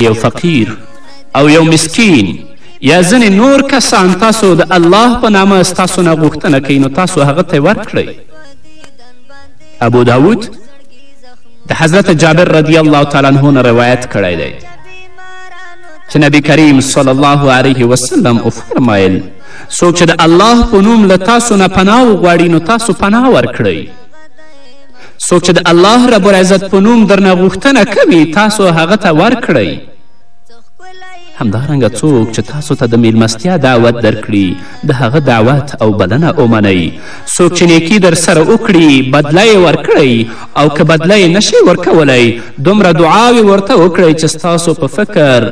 یو فقیر او یو مسکین یا ځینې نور کسان تاسو د الله په نامه ستاسو نه غوښتنه کوي نو تاسو هغه ته ورکړئ ابو داود د حضرت جابر رضی الله تعالی عنه نه روایت کړی دی چې نبی کریم صلی الله علیه وسلم وفرمایل څوک چې د الله په نوم له تاسو نه پناه وغواړي نو تاسو پناه ورکړئ څوک چې د الله رب العزت په نوم درنه غوښتنه کوي تاسو هغه ته ورکړئ همدارنګه څوک چې تاسو ته د میلمستیا دعوت درکړي د هغه دعوت او بلنه ومنئ څوک چې نیکي در سره وکړي بدله یې ورکړئ او که بدله یې نشئ ورکولی دومره دعاوې ورته وکړئ چې ستاسو په فکر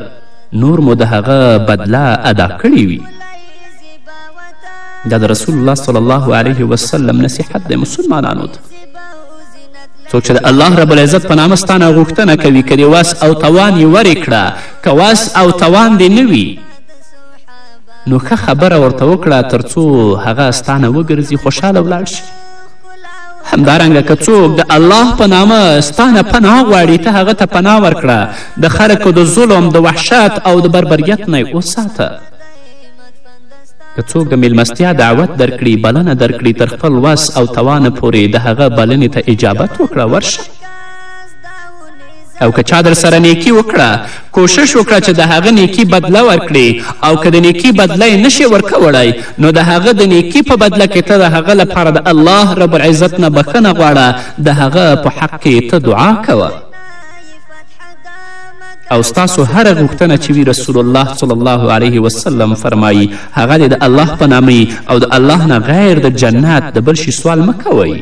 نور مو د هغه بدله ادا کړې وي دا د رسول الله صلی الله علیه وسلم نصیحت دی مسلمانانو ته څوک چې د الله رب العزت په نامه ستا نه غوښتنه کوي که دې واس او توان یې ورې کړه که واس او توان دې نه وي نو ښه خبره ورته وکړه تر څو هغه ستا نه وګرځي خوشحاله ولاړ شي همدارنګه که څوک د الله په نامه ستا نه پناه غواړي ته هغه ته پناه ورکړه د خلکو د ظلم د وحشت او د بربریت نه وساته که څوک د میلمستیا دعوت درکړي، بلنه درکړي، تر خپل وس او توانه پورې د هغه بلنې ته اجابت وکړه، ورشه. او که چا در سره نیکي وکړه، کوشش وکړه چې د هغه نیکي بدله ورکړي او که د نیکي بدله یې نشې ورکولی، نو د هغه د نیکي په بدله کې ته د هغه لپاره د الله رب العزت نه بخښنه غواړه، د هغه په حق کې ته دعا کوه. او ستاسو هره غوښتنه چې وي رسول الله صلی الله علیه وسلم فرمایي هغه دې د الله په نامه او د الله نه غیر د جنت د بل شي سوال مه کوئ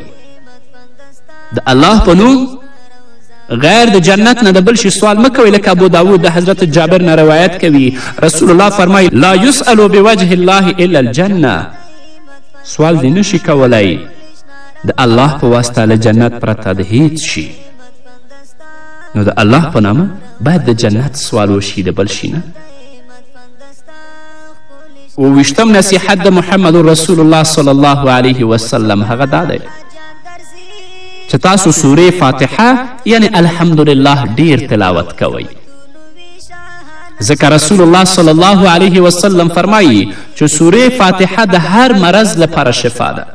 د الله په نوم غیر د جنت نه د بل شي سوال مه کوئ لکه ابو داود د حضرت جابر نه روایت کوي رسول الله فرمایي لا یسأل بوجه الله الا الجنه سوال دې نشي کولی د الله په واسطه له جنت پرته د هیڅ شي نو د الله په نامه باید د جنت سوال وشي د بل شي نه اوویشتم نصیحت د محمد رسول الله صلی الله علیه وسلم هغه دا دی چې تاسو سورې فاتحه یعنی الحمدلله ډیر تلاوت کوئ ځکه رسول الله صلی الله علیه وسلم فرمایی چې سورې فاتحه د هر مرض لپاره شفا ده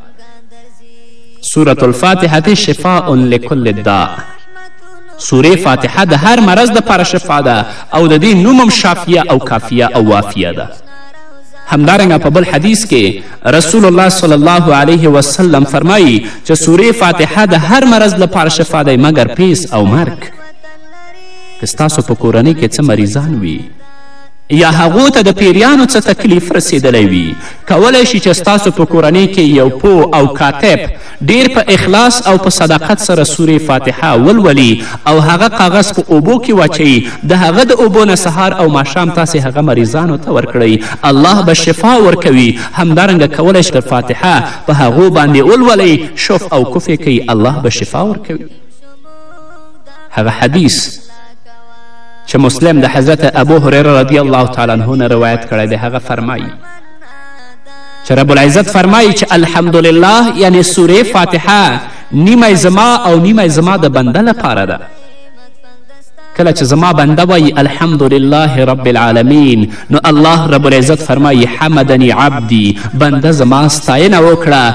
سورة الفاتحة شفاء لکل الداء سورې فاتحه د هر مرض دپاره شفا ده او د دې نوم هم شافیه او کافیه او وافیه ده همدارنګه په بل حدیث کې رسول الله صلی الله علیه وسلم فرمایی چې سوره فاتحه د هر مرض لپاره شفا دی مګر پیس او مرګ که ستاسو په کورنۍ کې څه مریضان وي یا هغو ته د پیریانو څه تکلیف رسېدلی وي کولی شي چې ستاسو په کورنۍ کې یو پوه او کاتب ډیر په اخلاص او په صداقت سره سورې فاتحه ولولي او هغه کاغذ په اوبو کې واچوي د هغه د اوبو نه سهار او ماښام تاسې هغه مریضانو ته ورکړئ الله به شفا ورکوي همدارنګه کولی شي فاتحه په هغو باندې ولولئ شف او کفې کوي الله به شفا ورکوي هغه حدیث چې مسلم د حضرت ابو هریره رضی الله تعالی عنه نه روایت کړی دی هغه فرمایي چې رب العزت فرمایي چې الحمدلله یعنی سوره فاتحه نیمه زما او نیمه زما د بنده لپاره ده کله چې زما بنده وایي الحمد لله رب العالمین نو الله رب العزت فرمایي حمدني عبدي بنده زما ستاینه وکړه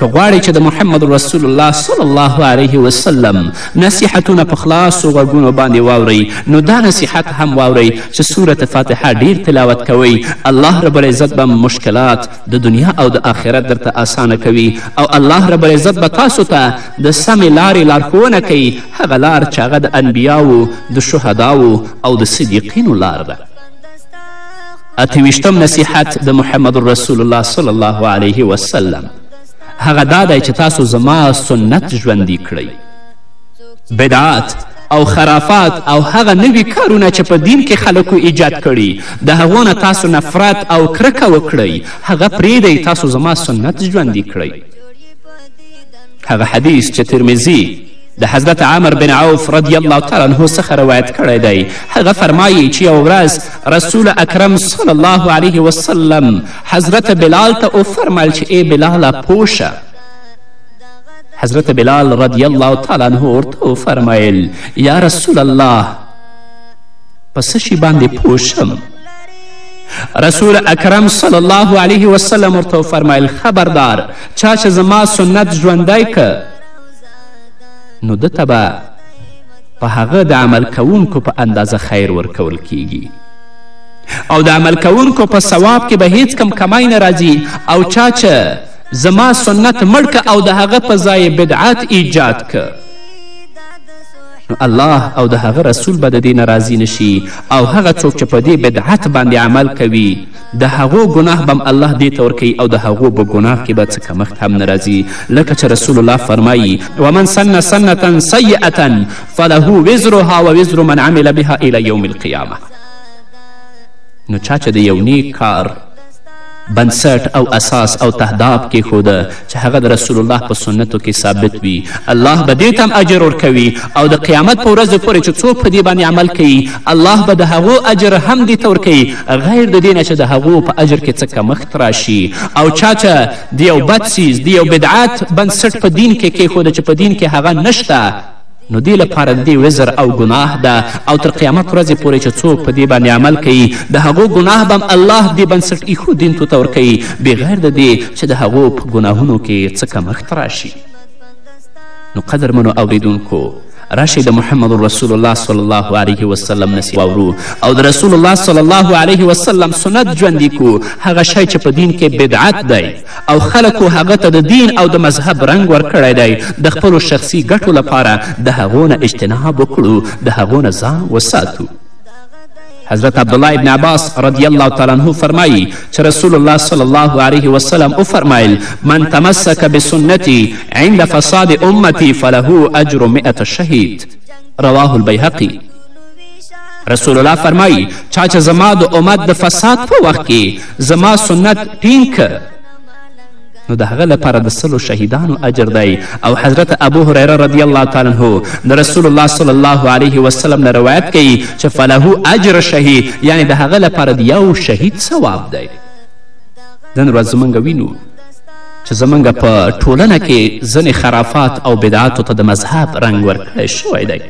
که غواړئ چې د محمد رسول الله صلی الله علیه وسلم نصیحتونه په خلاصو غوږونو باندې واورئ نو دا نصیحت هم واورئ چې سورت فاتحه ډیر تلاوت کوئ الله رب العزت به مشکلات د دنیا او د آخرت درته اسانه کوي او الله رب العزت به تاسو ته د سمې لارې لارښوونه کوي هغه لار چې هغه د انبیاو د شهداو او د صدیقینو لار ده اته ویشتم نصیحت د محمد رسول الله صلی الله علیه وسلم هغه دا دی چې تاسو زما سنت ژوندي کړئ بدعات او خرافات او هغه نوي کارونه چې په دین کې خلکو ایجاد کړي د هغو نه تاسو نفرت او کرکه وکړئ هغه پرېږدئ تاسو زما سنت ژوندي کړئ هغه حدیث چې ترمزي د حضرت عمر بن عوف رضی الله تعالی عنه څخه روایت کړی دی هغه فرمایي چې یو ورځ رسول اکرم صلی الله علیه وسلم حضرت بلال ته وفرمیل چې ای بلاله پوشه حضرت بلال رضی الله تعالی عنه ورته وفرمیل یا رسول الله په څه شي باندې پوه شم رسول اکرم صلی الله علیه وسلم ورته وفرمیل خبردار چا چې زما سنت ژوندی که نو ده ته به په هغه د عمل کوونکو په اندازه خیر ورکول کیږي او د عمل کوونکو په ثواب کې به هیڅ کم کمی نه راځي او چا چې زما سنت مړ که او د هغه په ځای بدعت ایجاد که نو الله او د هغه رسول به د دې نه راضي نشي او هغه څوک چې په دې بدعت باندې عمل کوي د هغو ګناه به الله دې ته ورکوي او د هغو به ګناه کې به څه کمښت هم نه راځي لکه چې رسول الله فرمایي ومن سن سنة سیئة فله وزرها و وزر من عمل بها الی یوم القیامه نو چا چې د یو نیک کار بنسټ او اساس او تهداب کېښوده چې هغه د رسول الله په سنتو کې ثابت وي الله به دې ته هم اجر ورکوي او د قیامت په ورځې پورې چې څوک په دې باندې عمل کوي الله به د هغو اجر هم دې ته ورکوي غیر د دې نه چې د هغو په اجر کې څه کمښت راشي او چا چې د یو بد څیز د یو بدعت بنسټ په دین کې کیښوده چې په دین کې هغه نشته نو دې لپاره د دې وزر او ګناه ده او تر قیامت ورځې پورې چې څوک په دې باندې عمل کوي د هغو ګناه به هم الله دې بنسټ ایښو دین ته ورکوي بغیر د دې چې د هغو په ګناهونو کې څه کمښت راشي نو قدرمنو اوریدونکو راشئ د محمد رسول الله صلی الله علیه وسلم نصیحت واورو او د رسول الله صلی الله علیه وسلم سنت ژوندي کړو هغه شی چې په دین کې بدعت دی او خلکو هغه ته د دین او د مذهب رنګ ورکړی دی، د خپلو شخصي ګټو لپاره د هغو نه اجتناب وکړو، د هغو نه ځان وساتو. حضرت عبدالله ابن عباس رضی الله تعالی عنه فرمایی چې رسول الله صلی الله علیه وسلم وفرمایل من تمسک بسنتی عند فساد امتی فله اجر مئة شهید رواه البیهقی رسول الله فرمایی چا چې زما د امت د فساد په وخت کې زما سنت ټینګ که نو د هغه لپاره د سلو شهیدانو اجر دی او حضرت ابو هریره رضی الله تعالی عنه د رسول الله صلی الله علیه وسلم نه روایت کوي چې فله اجر شهید یعنی د هغه لپاره د یو شهید ثواب دی نن ورځ زموږ وینو چې زموږ په ټولنه کې ځینې خرافات او بدعاتو ته د مذهب رنګ ورکړی شوی دی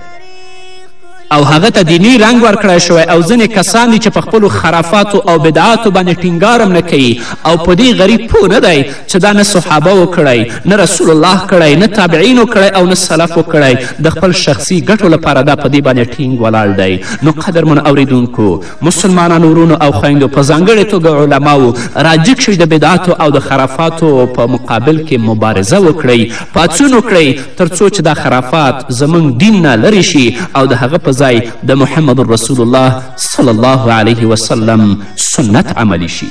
او هغه ته دیني رنګ ورکړی شوی او ځینې کسان دي چې په خپلو خرافاتو او بدعاتو باندې ټینګار هم نه کوي او په دې غریب پوه نه دی چې دا نه صحابه و کړی نه رسول الله کړی نه تابعینو کړی او نه سلفو کړی د خپل شخصي ګټو لپاره دا په دې باندې ټینګ ولاړ دی نو قدرمن اوریدونکو مسلمانانو ورونو او خویندو په ځانګړې توګه علماو راجګ شئ د بدعاتو او د خرافاتو په مقابل کې مبارزه وکړئ پاڅون وکړئ تر څو چې دا خرافات زموږ دین نه لرې شي او د هغه په ځای د محمد رسول الله صلی الله علیه وسلم سنت عملی شي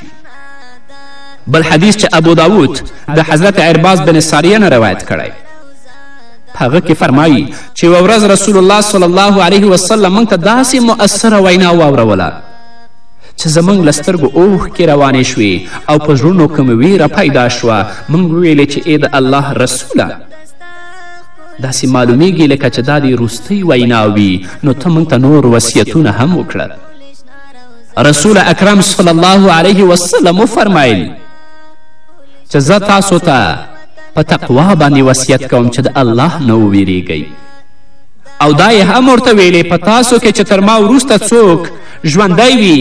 بل حدیث چې ابو داود د حضرت عرباز بن ساریه نه روایت کړی په هغه کې فرمایي چې یوه ورځ رسول الله صلی الله علیه وسلم موږ ته داسې مؤثره وینا واوروله چې زموږ له سترګو اوښکې روانې شوې او په زړونو کې مو ویره پیدا شوه موږ وویلې چې ای د الله رسوله داسې معلومیږي لکه چې دا دې وروستۍ وینا وي نو ته موږ ته نور وصیتونه هم وکړه رسول اکرم صلی الله علیه وسلم وفرمایل چې زه تاسو ته په تقوا باندې وصیت کوم چې د الله نه وویریږئ او دا یې هم ورته ویلې په تاسو کې چې تر ما وروسته څوک ژوندی وي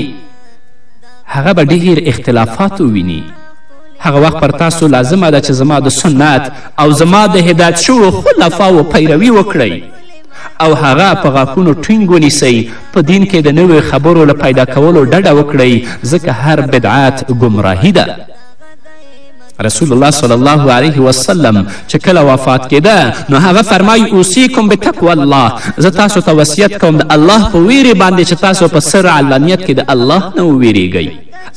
هغه به ډیر اختلافات وویني هغه وخت پر تاسو لازمه ده چې زما د سنت او زما د هدایت شوو خلفاو پیروي وکړئ او هغه په غاښونو ټینګ ونیسئ په دین کې د نویو خبرو له پیدا کولو ډډه وکړئ ځکه هر بدعت ګمراهي ده رسول الله صلی الله علیه وسلم چې کله وفات کېده نو هغه فرمایي اوسیکم بتقوا الله زه تاسو ته وصیت کوم د الله په ویرې باندې چې تاسو په سر علانیت کې د الله نه وویرېږئ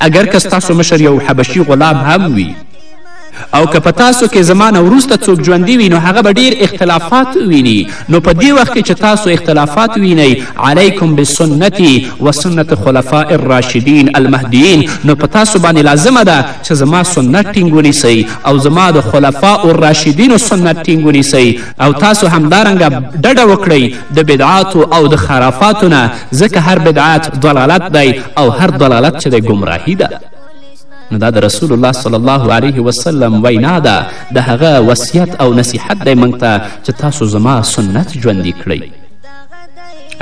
اگر که ستاسو مشر یو حبشي غلام هم وي او که په تاسو کې زما نه وروسته څوک ژوندي وي نو هغه به ډیر اختلافات ویني نو په دې وخت کې چې تاسو اختلافات وینئ علیکم بسنتي و سنت خلفاء الراشدین المهدیین نو په تاسو باندې لازمه ده چې زما سنت ټینګ ونیسئ او زما د خلفاء الراشدینو سنت ټینګ ونیسئ او تاسو همدارنګه ډډه وکړئ د بدعاتو او د خرافاتو نه ځکه هر بدعت ضلالت دی او هر ضلالت چې دی ګمراهي ده نو دا د رسول الله صلی الله علیه وسلم وینا ده د هغه وصیت او نصیحت دی موږ ته چې تاسو زما سنت ژوندي کړئ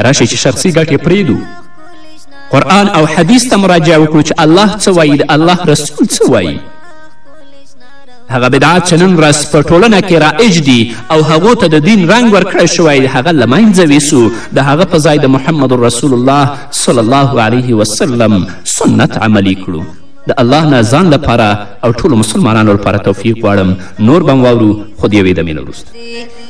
راشئ چې شخصي ګټې پرېږدو قرآن او حدیث ته مراجعه وکړو چې الله څه وایي د الله رسول څه وایي هغه بدعات چې نن ورځ په ټولنه کې رایج دي او هغو ته د دین رنګ ورکړی شوی هغه له منځه ویسو د هغه په ځای د محمد رسول الله صلی الله علیه وسلم سنت عملی کړو د الله نه ځان لپاره او ټولو مسلمانانو لپاره توفیق غواړم نور به واورو خو د یوې دمې نه وروسته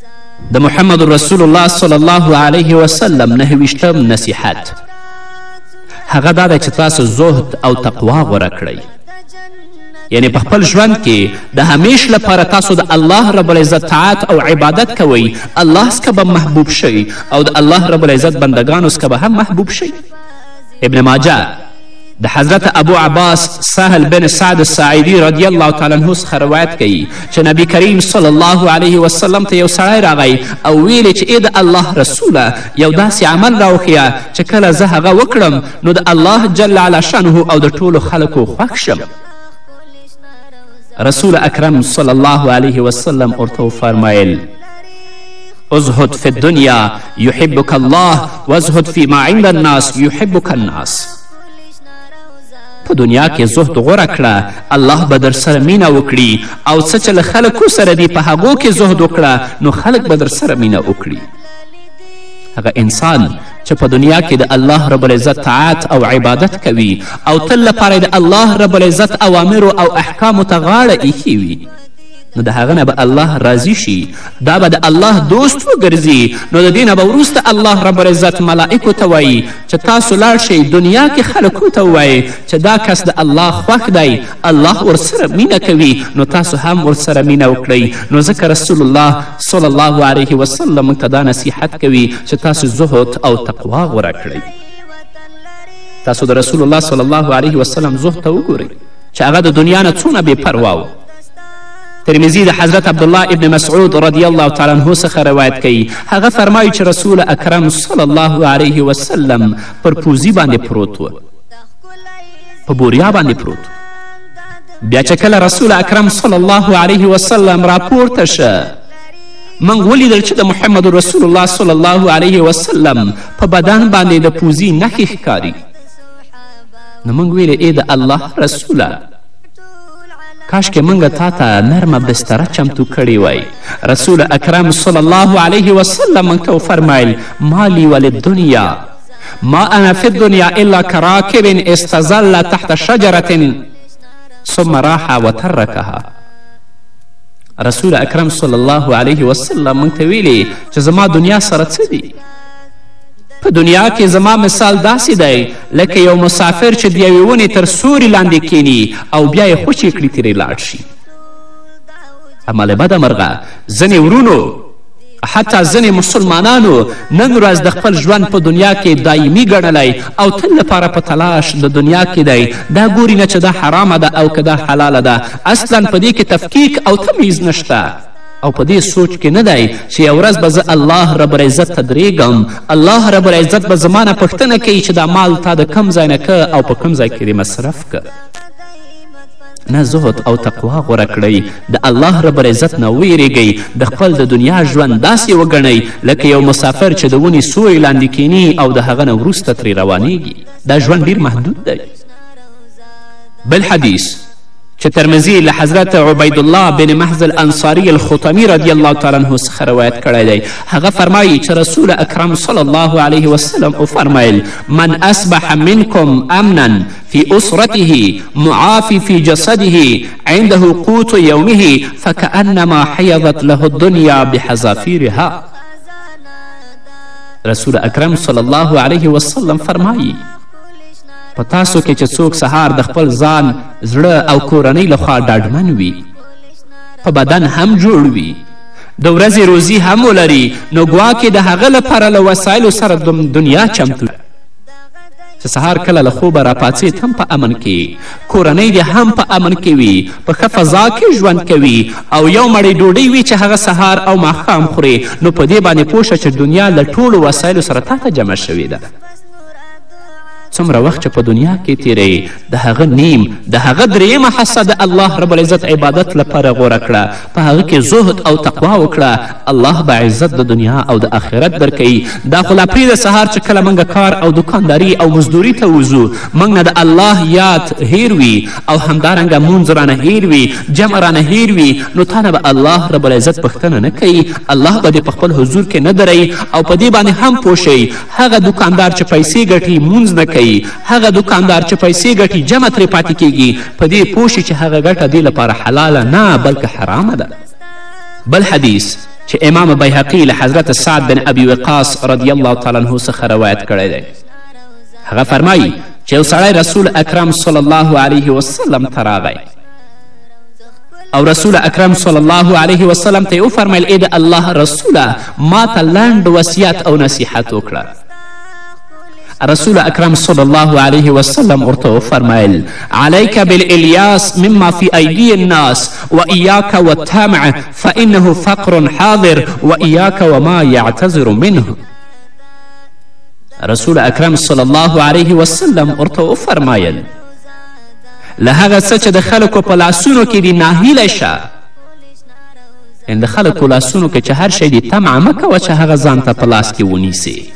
د محمد رسول الله صلی الله علیه وسلم نهه ویشتم نصیحت هغه دا دی چې تاسو زهد او تقوا غوره کړئ یعنی په خپل ژوند کې د همیش لپاره تاسو د الله رب العزت طاعت او عبادت کوئ الله څخه به محبوب شئ او د الله رب العزت بندگانو څخه به هم محبوب شئ ابن ماجه د حضرت ابو عباس سهل بن سعد الساعدي رضی الله تعالی عنه څخه روایت کوي چې نبی کریم صلی الله علیه وسلم ته یو سړی راغی او ویلې چې ای د الله رسوله یو داسې عمل راوښیه چې کله زه هغه وکړم نو د الله جل علی شانه او د ټولو خلکو خوښ شم رسول اکرم صلی الله علیه وسلم ورته وفرمیل ازهد فی الدنیا یحبک الله وازهد فی ما عند الناس یحبک الناس په دنیا کې زهد غوره کړه الله به در سره مینه وکړي او څه چې له خلکو سره دي په هغو کې زهد وکړه نو خلک به در سره مینه وکړي هغه انسان چې په دنیا کې د الله رب العزت طاعت او عبادت کوي او تل لپاره د الله رب العزت اوامرو او احکامو ته غاړه ایښې وي نو د هغه نه به الله راضي شي دا به د الله دوست وګرځي نو د دې نه به وروسته الله رب العزت ملائکو ته وایي چې تاسو لاړ شئ دنیا کې خلکو ته ووایئ چې دا کس د الله خوښ دی الله ورسره مینه کوي نو تاسو هم ورسره مینه وکړئ نو ځکه رسول الله صلی الله علیه وسلم موږ ته دا نصیحت کوي چې تاسو زهد او تقوا غوره کړئ تاسو د رسول الله صلی الله علیه وسلم زهد ته وګورئ چې هغه د دنیا نه څونه بې پروا ترمذي د حضرت عبدالله ابن مسعود رضی الله تعالی عنه څخه روایت کوي هغه فرمایي چې رسول اکرم صلی الله علیه وسلم پر پوزي باندې پروت و په بوریا باندې پروت بیا چې کله رسول اکرم صلی الله علیه وسلم راپورته شه موږ ولیدل چې د محمد رسول الله صلی الله علیه وسلم په بدن باندې د پوزي نښې ښکاري نو موږ ویلې ای د الله رسوله کاشکې موږ تا ته نرمه بستره چمتو کړې وای رسول اکرم صلی الله علیه وسلم موږ ته وفرمیل مالی ولدنیا ما انا فی الدنیا الا کراکب استظل تحت شجرة ثم راح وترکها رسول اکرم صلی الله علیه وسلم موږ ته ویلي چې زما دنیا سره څه دي په دنیا کې زما مثال داسې دی لکه یو مسافر چې د یوې ونې تر سوري لاندې کینی او بیا یې خوشې کړي ترې لاړ شي اما له بده مرغه ځینې ورونو حتی ځینې مسلمانانو نن ورځ د خپل ژوند په دنیا کې دایمي ګڼلی او تل لپاره په تلاش د دنیا کې دی دا ګوري نه چې دا حرامه ده او که دا حلاله ده اصلا په دې کې تفکیک او تمیز نشته او په دې سوچ کې نه دی چې یو ورځ به زه الله رب العزت ته درېږم الله رب العزت به زما نه پوښتنه کوي چې دا مال تا د کم ځای نه که او په کوم ځای کې دې مصرف که نه زهد او تقوا غوره کړئ د الله رب العزت نه ویریږئ د خپل د دنیا ژوند داسې وګڼئ لکه یو مسافر چې د ونې سوري لاندې کینی او د هغه نه وروسته ترې روانیږي دا ژوند ډیر محدود دی بل حدیث چې ترمذي له حضرت عبید الله بن محض الانصاری الخطمی رضی الله تعالی عنه څخه روایت کړی دی هغه فرمایي چې رسول اکرم صلی الله علیه وسلم وفرمیل من اصبح منکم امنا فی اسرته معافی فی جسده عنده قوت یومه فکأنما حیضت له الدنیا بحذافیرها رسول اکرم صلی الله علیه وسلم فرمایی په تاسو کې چې څوک سهار د خپل ځان زړه او کورنۍ لخوا ډاډمن وي په بدن هم جوړ وي د ورځې روزي هم ولري نو ګواکې د هغه لپاره له وسایلو سره دنیا چمتو چې سهار کله له خوبه راپاڅېد هم په امن کې کورنۍ دې هم په امن کې وي په ښه فضا کې ژوند کوي او یو مړۍ ډوډۍ وي چې هغه سهار او ماښام خورې نو په دې باندې پوه چې دنیا له ټولو وسایلو سره تا ته جمع شوې ده څومره وخت چې په دنیا کې تیروي د هغه نیم د هغه درېیمه حصه د الله رب العزت عبادت لپاره غوره کړه په هغه کې زهد او تقوا وکړه الله به عزت د دنیا او د آخرت درکوي دا خو لا پرېږده سهار چې کله موږ کار او دکانداري او مزدوري ته وځو موږ نه د الله یاد هیر وي او همدارنګه مونځ رانه هیر وي جمع رانه هیر وي نو تا نه به الله رب العزت پوښتنه نه کوي الله به دې په خپل حضور کې نه دروي او په دې باندې هم پوه هغه دوکاندار چې پیسې ګټي لمونځ نه کوي هغه دوکاندار چې پیسې ګټي جمع ترې پاتې کیږي په دې پوه شي چې هغه ګټه دې لپاره حلاله نه بلکې حرامه ده بل حدیث چې امام بیحقی له حضرت سعد بن ابي وقاص رضی الله تعالی عنه څخه روایت کړی دی هغه فرمایي چې یو سړی رسول اکرم صلی الله علیه وسلم ته راغی او رسول اکرم صلی الله علیه وسلم ته یې وفرمیل ای د الله رسوله ما ته لنډ وصیت او نصیحت وکړه رسول اکرم صلی الله علیه وسلم ورته وفرمیل علیک بالالیاس مما فی ایدی الناس و ایاک والطمع فانه فقر حاضر و ایاک وما یعتذر منه رسول اکرم صلی الله علیه وسلم ورته وفرمیل له هغه څه چې د خلکو په لاسونو کې دي ناهیله شه ان د خلکو لاسونو کې چې هر شی دي طمع مه کوه چې هغه ځان ته په لاس کې ونیسي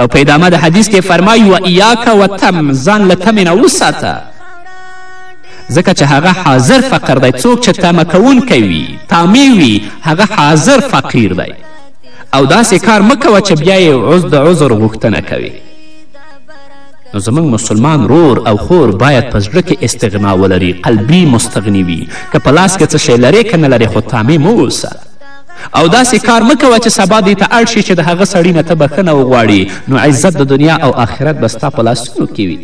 او په ادامه د حدیث کې فرمایي و ایاک و تم ځان له تمې نه وساته ځکه چې هغه حاضر فقر دی څوک چې تمه کوونکی وي تامې وي هغه حاضر فقیر دی او داسې کار مه کوه چې بیا یې د عذر غوښتنه کوي نو زموږ مسلمان ورور او خور باید په زړه کې استغنا ولري قلبي مستغني وي که په لاس کې څه شی لرې که نه لرې خو تامې مه اوسه او داسې کار مه کوه چې سبا دې ته اړ شي چې د هغه سړي نه ته بښنه وغواړي نو عزت د دنیا او آخرت به ستا په لاسونو کې وي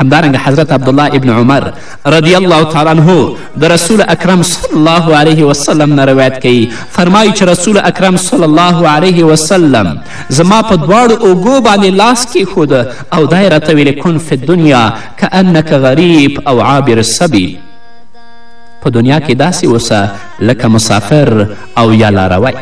همدارنګه حضرت عبدالله ابن عمر رضی الله تعالی عنه د رسول اکرم صلی الله علیه وسلم نه روایت کوي فرمایي چې رسول اکرم صلی الله علیه وسلم زما په دواړو اوږو باندې لاس کیښوده او دا یې راته ویلې کن فی دنیا کانک غریب او عابر سبی په دنیا کې داسې اوسه لکه مسافر او یا لاروی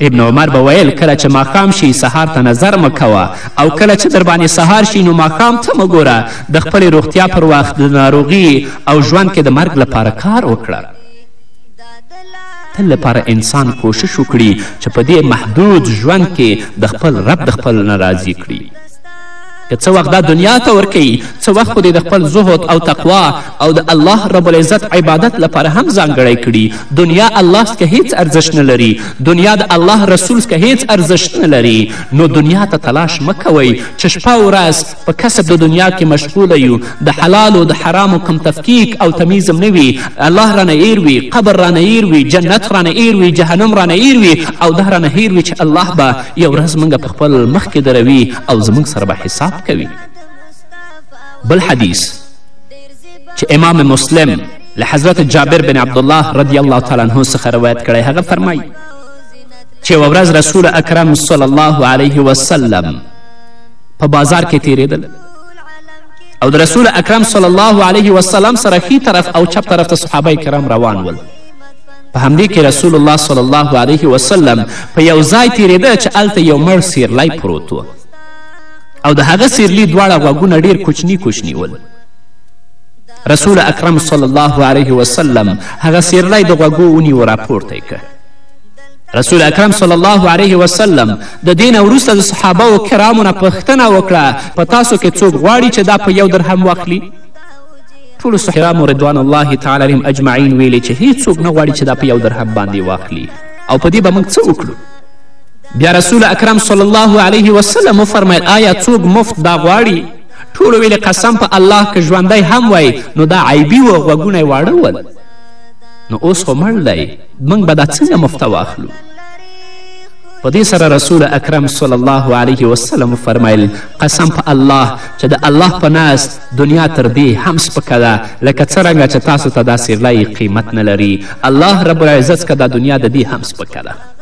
ابن عمر به ویل کله چې ماښام شي سهار ته نظر مه کوه او کله چې در باندې سهار شي نو ماښام ته مه ګوره د خپلې روغتیا پر وخت د ناروغي او ژوند کې د مرګ لپاره کار وکړه تل لپاره انسان کوشش وکړي چې په دې محدود ژوند کې د خپل رب د خپل نه راضي کړي که څه وخت دا دنیا ته ورکوي څه وخت خو دې د خپل زهد او تقوا او د الله رب العزت عبادت لپاره هم ځانګړی کړي دنیا الله څخه هیڅ ارزښت نه لري دنیا د الله رسول څخه هیڅ ارزښت نه لري نو دنیا ته تلاش مه کوئ چې شپه ورځ په کسب د دنیا کې مشغوله یو د حلالو د حرامو کم تفکیک او تمیزم نه وي الله رانه ایر وي قبر رانه ایر وي جنت رانه ایر وي جهنم رانه ایر وي او دا رانه هیر وي چې الله به یو ورځ موږ په خپل مخ کې دروي او زموږ سره به حساب کوي بل حدیث چې امام مسلم له حضرت جابر بن عبدالله رضی الله تعالی عنه څخه روایت کړی هغه فرمایي چې یوه ورځ رسول اکرم صلی الله علیه وسلم په بازار کې تیریدل او د رسول اکرم صلی الله علیه وسلم سره ښي طرف او چپ طرف ته صحابه کرام روان ول په همدې کې رسول الله صلی الله علیه وسلم په یو ځای تیریده چې هلته یو مړ سیرلی پروت و او د هغه سیرلی دواړه غوږونه ډیر کوچني کوچني ول رسول اکرم صلی الله علیه وسلم هغه سیرلی د غوږو ونیو راپورته یې که رسول اکرم صلی الله علیه وسلم د دین وروسته د صحابه و کرامو نه پوښتنه وکړه په تاسو کې څوک غواړي چې دا په یو درهم واخلي ټولو صحرامو رضوان الله تعالی عليهم اجمعين ویلې چې هیڅوک نه غواړي چې دا په یو درهم باندې واخلي او په دې به موږ څه وکړو بیا رسول اکرم صلی الله علیه وسلم وفرمیل آیا څوک مفت دا غواړي ټولو ویلې قسم په الله که ژوندی هم وای نو دا عیبي و غوږونه یې واړه ول نو اوس خو مړ دی موږ به دا څنګه مفته واخلو په دې سره رسول اکرم صلی الله علیه وسلم فرمایل قسم په الله چې د الله په ناز دنیا تر دې هم سپکه ده لکه څرنګه چې تاسو ته دا سیرلی قیمت نه لري الله رب العزت که دا دنیا د دې هم سپکه ده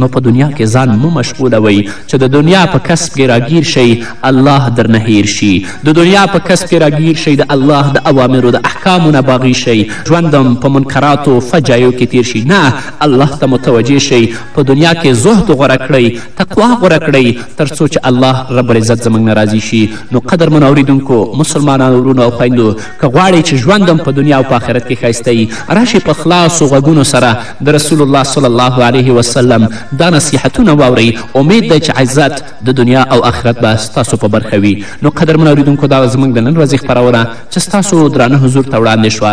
نو په دنیا کې ځان مو مشغولوئ چې د دنیا په کسب کې راګیر شئ الله درنه هیر شي د دنیا په کسب کې راګیر شئ د الله د اوامرو د احکامو نه باغی شئ ژوندم په منکراتو فجایو کې تیر شي نه الله ته متوجه شئ په دنیا کې زهد غوره کړئ تقوا غوره کړئ تر څو چې الله رب العزت زموږ نه راضي شي نو قدرمنو اوریدونکو مسلمانانو وروڼو او خویندو که غواړئ چې ژوند هم په دنیا او په آخرت کې ښایسته وي راشئ په خلاصو غوږونو سره د رسول الله صلی الله علیه وسلم دا نصیحتونه واورئ امید دی چې عزت د دنیا او آخرت به ستاسو په برخه وي نو قدرمنو اوریدونکو دا زموږ د نن ورځې خپرونه چې ستاسو درانه حضور ته وړاندې شوه